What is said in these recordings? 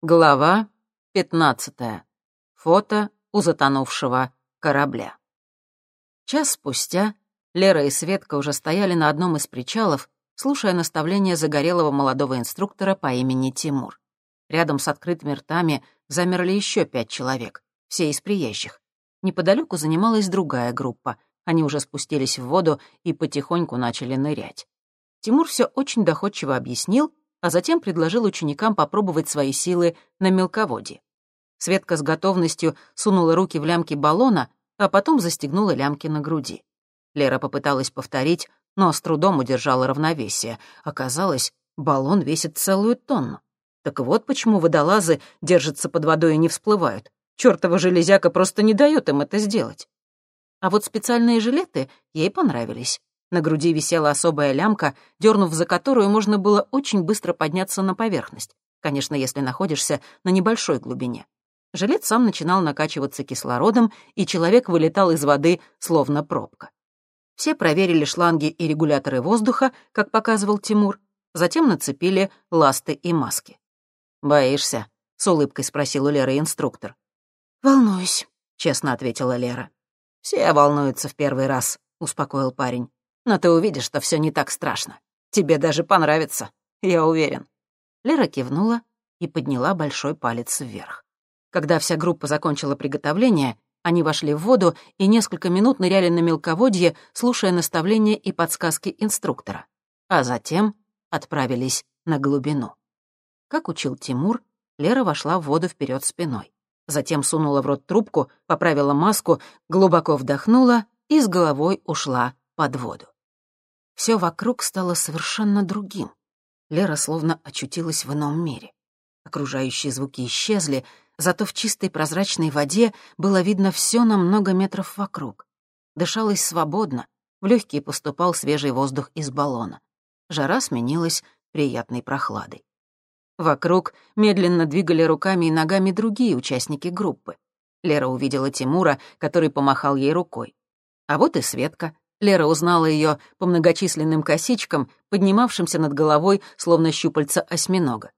Глава 15. Фото у затонувшего корабля. Час спустя Лера и Светка уже стояли на одном из причалов, слушая наставления загорелого молодого инструктора по имени Тимур. Рядом с открытыми ртами замерли еще пять человек, все из приезжих. Неподалеку занималась другая группа. Они уже спустились в воду и потихоньку начали нырять. Тимур все очень доходчиво объяснил, а затем предложил ученикам попробовать свои силы на мелководье. Светка с готовностью сунула руки в лямки баллона, а потом застегнула лямки на груди. Лера попыталась повторить, но с трудом удержала равновесие. Оказалось, баллон весит целую тонну. Так вот почему водолазы держатся под водой и не всплывают. Чёртова железяка просто не дает им это сделать. А вот специальные жилеты ей понравились. На груди висела особая лямка, дернув за которую можно было очень быстро подняться на поверхность. Конечно, если находишься на небольшой глубине. Жилет сам начинал накачиваться кислородом, и человек вылетал из воды, словно пробка. Все проверили шланги и регуляторы воздуха, как показывал Тимур, затем нацепили ласты и маски. «Боишься?» — с улыбкой спросил у Леры инструктор. «Волнуюсь», — честно ответила Лера. «Все волнуются в первый раз», — успокоил парень. Но ты увидишь, что все не так страшно. Тебе даже понравится, я уверен». Лера кивнула и подняла большой палец вверх. Когда вся группа закончила приготовление, они вошли в воду и несколько минут ныряли на мелководье, слушая наставления и подсказки инструктора. А затем отправились на глубину. Как учил Тимур, Лера вошла в воду вперед спиной. Затем сунула в рот трубку, поправила маску, глубоко вдохнула и с головой ушла под воду. Все вокруг стало совершенно другим. Лера словно очутилась в ином мире. Окружающие звуки исчезли, зато в чистой прозрачной воде было видно все на много метров вокруг. Дышалось свободно, в легкие поступал свежий воздух из баллона. Жара сменилась приятной прохладой. Вокруг медленно двигали руками и ногами другие участники группы. Лера увидела Тимура, который помахал ей рукой. А вот и Светка, Лера узнала ее по многочисленным косичкам, поднимавшимся над головой, словно щупальца осьминога.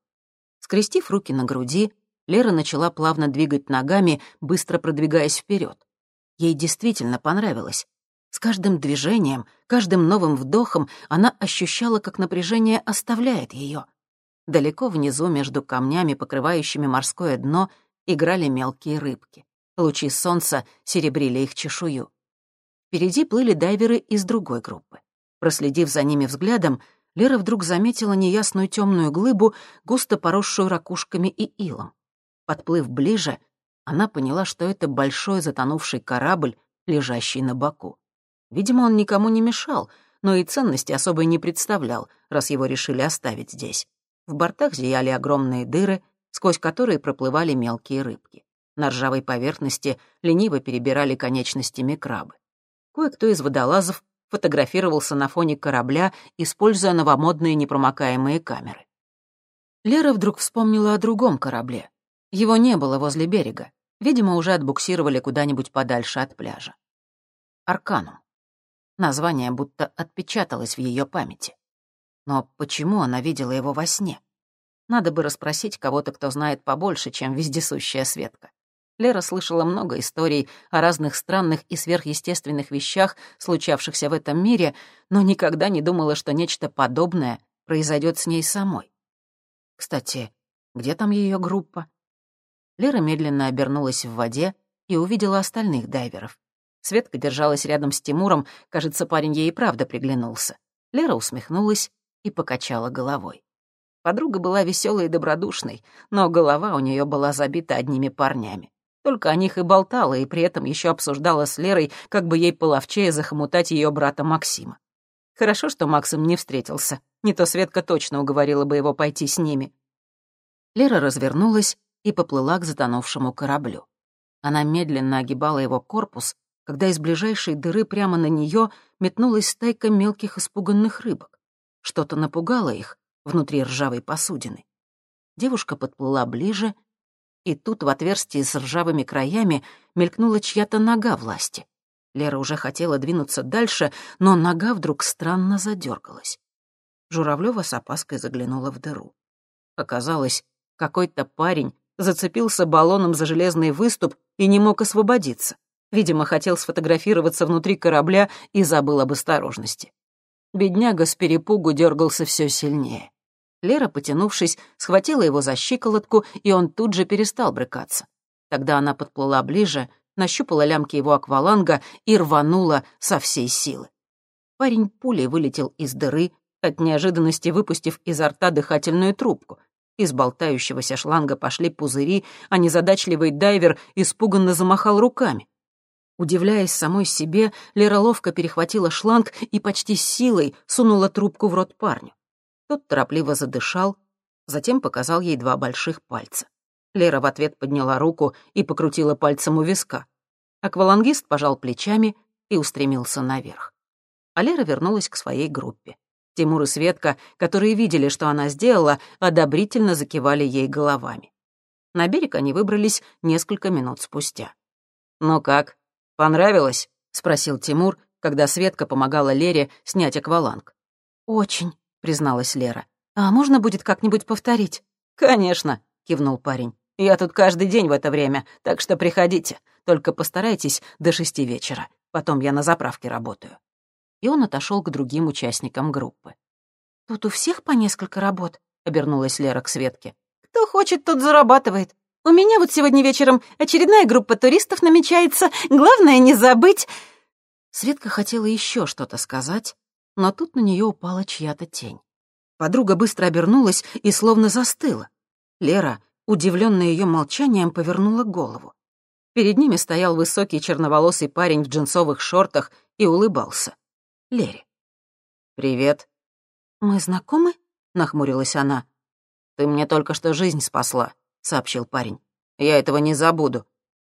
Скрестив руки на груди, Лера начала плавно двигать ногами, быстро продвигаясь вперед. Ей действительно понравилось. С каждым движением, каждым новым вдохом она ощущала, как напряжение оставляет ее. Далеко внизу, между камнями, покрывающими морское дно, играли мелкие рыбки. Лучи солнца серебрили их чешую. Впереди плыли дайверы из другой группы. Проследив за ними взглядом, Лера вдруг заметила неясную темную глыбу, густо поросшую ракушками и илом. Подплыв ближе, она поняла, что это большой затонувший корабль, лежащий на боку. Видимо, он никому не мешал, но и ценности особой не представлял, раз его решили оставить здесь. В бортах зияли огромные дыры, сквозь которые проплывали мелкие рыбки. На ржавой поверхности лениво перебирали конечностями крабы. Кое-кто из водолазов фотографировался на фоне корабля, используя новомодные непромокаемые камеры. Лера вдруг вспомнила о другом корабле. Его не было возле берега. Видимо, уже отбуксировали куда-нибудь подальше от пляжа. Арканум. Название будто отпечаталось в ее памяти. Но почему она видела его во сне? Надо бы расспросить кого-то, кто знает побольше, чем вездесущая Светка. Лера слышала много историй о разных странных и сверхъестественных вещах, случавшихся в этом мире, но никогда не думала, что нечто подобное произойдет с ней самой. Кстати, где там ее группа? Лера медленно обернулась в воде и увидела остальных дайверов. Светка держалась рядом с Тимуром, кажется, парень ей и правда приглянулся. Лера усмехнулась и покачала головой. Подруга была веселой и добродушной, но голова у нее была забита одними парнями. Только о них и болтала, и при этом еще обсуждала с Лерой, как бы ей половчее захомутать ее брата Максима. Хорошо, что Максим не встретился. Не то Светка точно уговорила бы его пойти с ними. Лера развернулась и поплыла к затонувшему кораблю. Она медленно огибала его корпус, когда из ближайшей дыры прямо на нее метнулась стайка мелких испуганных рыбок. Что-то напугало их внутри ржавой посудины. Девушка подплыла ближе и тут в отверстии с ржавыми краями мелькнула чья-то нога власти. Лера уже хотела двинуться дальше, но нога вдруг странно задергалась. Журавлева с опаской заглянула в дыру. Оказалось, Какой-то парень зацепился баллоном за железный выступ и не мог освободиться. Видимо, хотел сфотографироваться внутри корабля и забыл об осторожности. Бедняга с перепугу дергался все сильнее. Лера, потянувшись, схватила его за щиколотку, и он тут же перестал брыкаться. Тогда она подплыла ближе, нащупала лямки его акваланга и рванула со всей силы. Парень пулей вылетел из дыры, от неожиданности выпустив изо рта дыхательную трубку. Из болтающегося шланга пошли пузыри, а незадачливый дайвер испуганно замахал руками. Удивляясь самой себе, Лера ловко перехватила шланг и почти силой сунула трубку в рот парню. Тот торопливо задышал, затем показал ей два больших пальца. Лера в ответ подняла руку и покрутила пальцем у виска. Аквалангист пожал плечами и устремился наверх. А Лера вернулась к своей группе. Тимур и Светка, которые видели, что она сделала, одобрительно закивали ей головами. На берег они выбрались несколько минут спустя. «Ну как, понравилось?» — спросил Тимур, когда Светка помогала Лере снять акваланг. «Очень», — призналась Лера. «А можно будет как-нибудь повторить?» «Конечно», — кивнул парень. «Я тут каждый день в это время, так что приходите. Только постарайтесь до шести вечера. Потом я на заправке работаю». И он отошел к другим участникам группы. «Тут у всех по несколько работ», — обернулась Лера к Светке. «Кто хочет, тот зарабатывает. У меня вот сегодня вечером очередная группа туристов намечается. Главное не забыть...» Светка хотела еще что-то сказать, но тут на нее упала чья-то тень. Подруга быстро обернулась и словно застыла. Лера, удивленная ее молчанием, повернула голову. Перед ними стоял высокий черноволосый парень в джинсовых шортах и улыбался. Лере. «Привет». «Мы знакомы?» — нахмурилась она. «Ты мне только что жизнь спасла», — сообщил парень. «Я этого не забуду».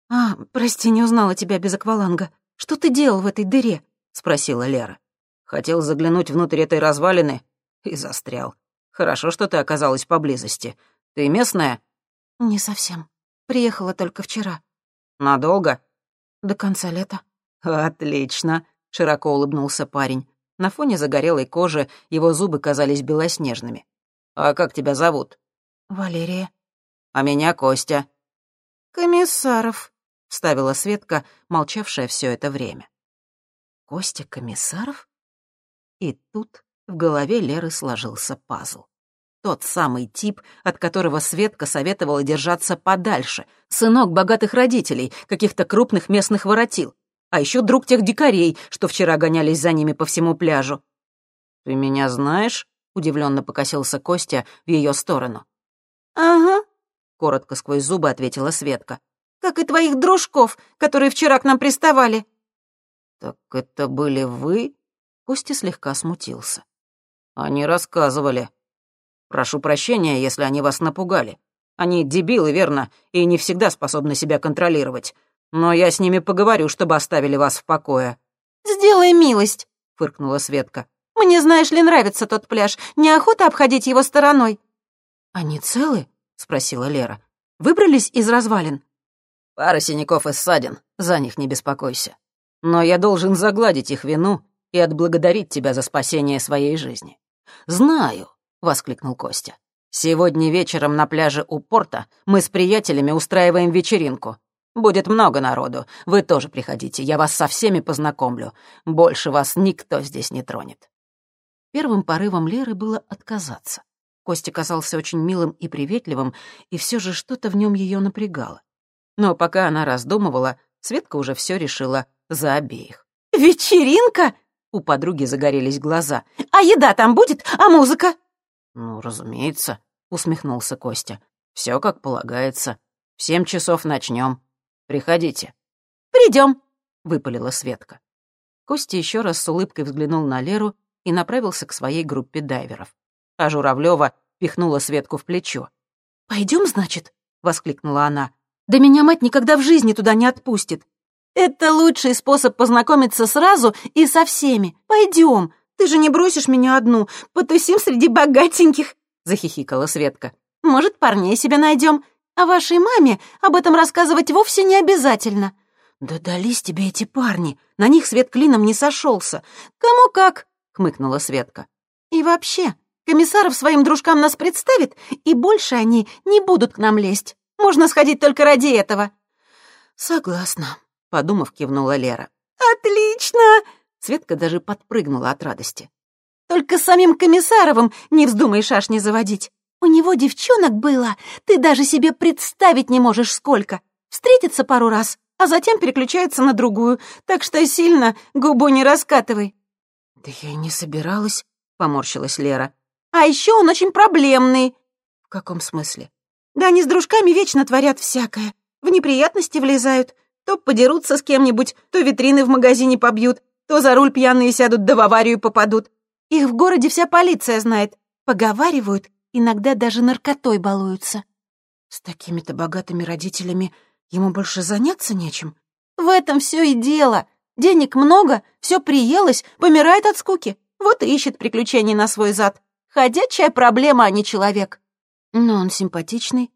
«А, прости, не узнала тебя без акваланга. Что ты делал в этой дыре?» — спросила Лера. Хотел заглянуть внутрь этой развалины и застрял. Хорошо, что ты оказалась поблизости. Ты местная?» «Не совсем. Приехала только вчера». «Надолго?» «До конца лета». «Отлично», — широко улыбнулся парень. На фоне загорелой кожи его зубы казались белоснежными. «А как тебя зовут?» «Валерия». «А меня Костя». «Комиссаров», — вставила Светка, молчавшая все это время. «Костя Комиссаров?» И тут в голове Леры сложился пазл. Тот самый тип, от которого Светка советовала держаться подальше. Сынок богатых родителей, каких-то крупных местных воротил. А еще друг тех дикарей, что вчера гонялись за ними по всему пляжу. «Ты меня знаешь?» — удивленно покосился Костя в ее сторону. «Ага», — коротко сквозь зубы ответила Светка. «Как и твоих дружков, которые вчера к нам приставали». «Так это были вы?» Костя слегка смутился. «Они рассказывали. Прошу прощения, если они вас напугали. Они дебилы, верно, и не всегда способны себя контролировать. Но я с ними поговорю, чтобы оставили вас в покое». «Сделай милость», — фыркнула Светка. «Мне, знаешь ли, нравится тот пляж. Неохота обходить его стороной». «Они целы?» — спросила Лера. «Выбрались из развалин?» «Пара синяков и ссадин, за них не беспокойся. Но я должен загладить их вину и отблагодарить тебя за спасение своей жизни. Знаю, воскликнул Костя. Сегодня вечером на пляже у порта мы с приятелями устраиваем вечеринку. Будет много народу. Вы тоже приходите, я вас со всеми познакомлю. Больше вас никто здесь не тронет. Первым порывом Леры было отказаться. Костя казался очень милым и приветливым, и все же что-то в нем ее напрягало. Но пока она раздумывала, Светка уже все решила за обеих. «Вечеринка?» У подруги загорелись глаза. «А еда там будет? А музыка?» «Ну, разумеется», — усмехнулся Костя. «Все как полагается. В семь часов начнем. Приходите». «Придем», — выпалила Светка. Костя еще раз с улыбкой взглянул на Леру и направился к своей группе дайверов. А Журавлева пихнула Светку в плечо. «Пойдем, значит?» — воскликнула она. «Да меня мать никогда в жизни туда не отпустит. Это лучший способ познакомиться сразу и со всеми. Пойдем. Ты же не бросишь меня одну. Потусим среди богатеньких», — захихикала Светка. «Может, парней себе найдем. А вашей маме об этом рассказывать вовсе не обязательно». «Да дались тебе эти парни. На них свет клином не сошелся. Кому как», — хмыкнула Светка. «И вообще, Комиссаров своим дружкам нас представит, и больше они не будут к нам лезть. Можно сходить только ради этого». «Согласна», — подумав, кивнула Лера. «Отлично!» Светка даже подпрыгнула от радости. «Только самим Комиссаровым не вздумай шашни заводить. У него девчонок было, ты даже себе представить не можешь сколько. Встретится пару раз, а затем переключается на другую, так что сильно губу не раскатывай». «Да я и не собиралась», — поморщилась Лера. «А еще он очень проблемный». «В каком смысле?» «Да они с дружками вечно творят всякое. В неприятности влезают. То подерутся с кем-нибудь, то витрины в магазине побьют, то за руль пьяные сядут, да в аварию попадут. Их в городе вся полиция знает. Поговаривают, иногда даже наркотой балуются». «С такими-то богатыми родителями ему больше заняться нечем?» «В этом все и дело. Денег много, все приелось, помирает от скуки. Вот и ищет приключений на свой зад. Ходячая проблема, а не человек». «Но он симпатичный».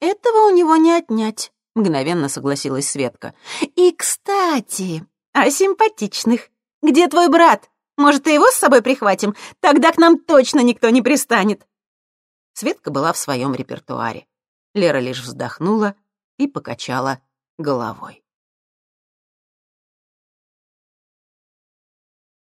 «Этого у него не отнять», — мгновенно согласилась Светка. «И, кстати, о симпатичных. Где твой брат? Может, и его с собой прихватим? Тогда к нам точно никто не пристанет». Светка была в своем репертуаре. Лера лишь вздохнула и покачала головой.